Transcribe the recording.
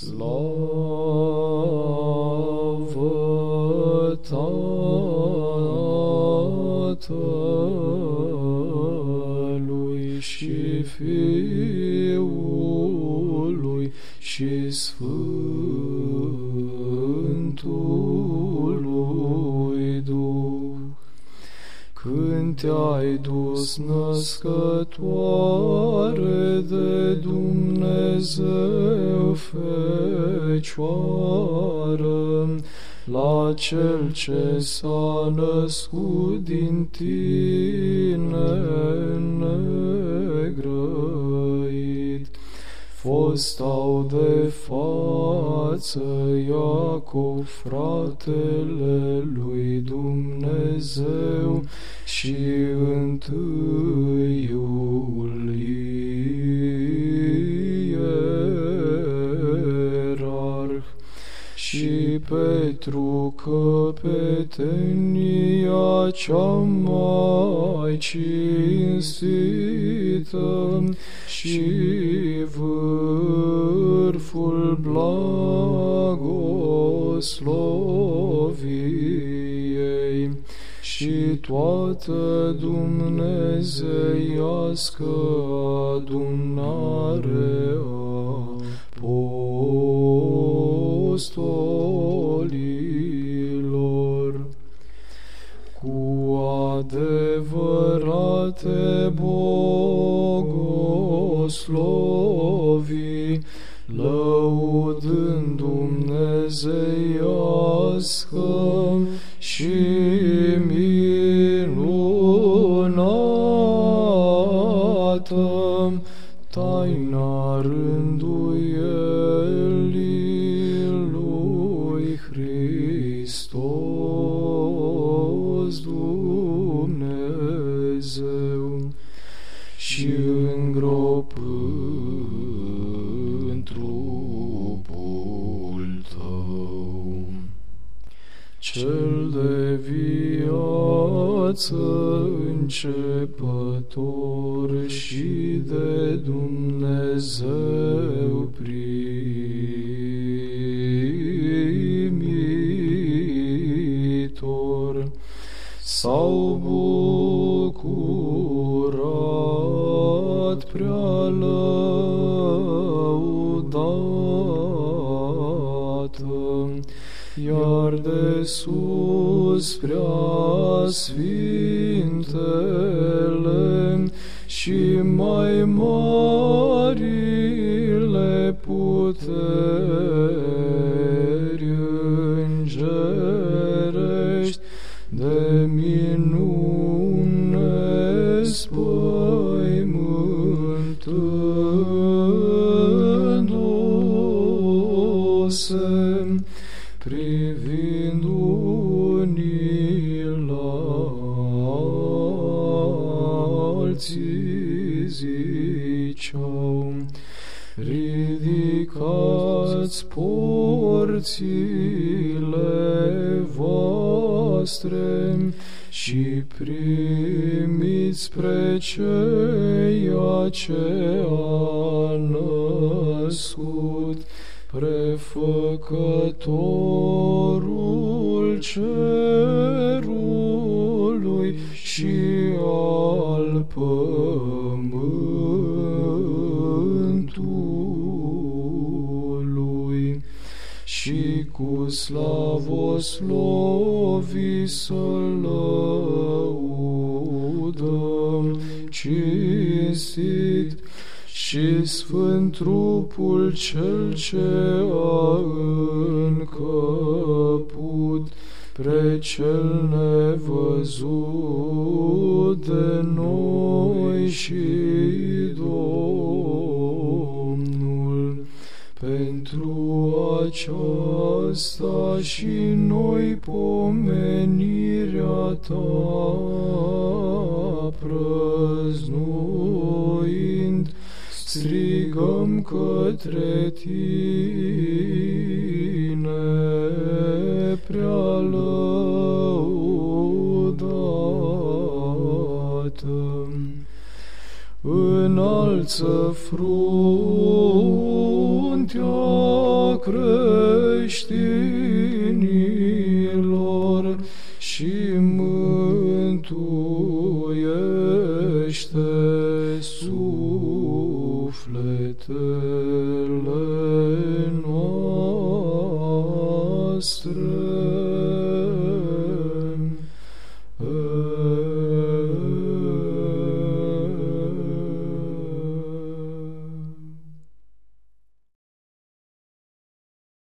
Slavă Tatălui și Fiului și Sfântului te-ai dus născătoare de Dumnezeu Fecioară, la cel ce s-a născut din tine Fostau de față Iacov, fratele lui Dumnezeu și întâiul ierarh. Și Petru căpetenia cea mai cinstită și vârful blagosloviei și toată dumnezeiască adunare a apostolilor. Cu adevărate bogoslovii, lăudând dumnezeiască și minunată taina rânduielii lui Hristos Dumnezeu. Și Cel de viață începător și de Dumnezeu primitor, s-au bucurat prea lăudată, iar de sus prea sfintele și mai marile puteri îngerești de minune spăimântându-se, privind unii la alții ziceau, ridicați porțile voastre și primiți spre ceea ce a născut prefăcătorul cerului și al pământului. Și cu slavoslovii să-L lăudăm cinstit și sfânt trupul cel ce a încăput pre cel nevăzut de noi și Domnul. Pentru aceasta și noi pomenirea ta prăznuind, strigăm către tine prea lăudată. Înalță fruntea creștinilor și mântuiește sufletele noastre.